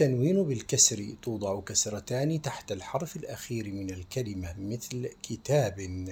التنوين بالكسر توضع كسرتان تحت الحرف الأخير من الكلمة مثل كتاب.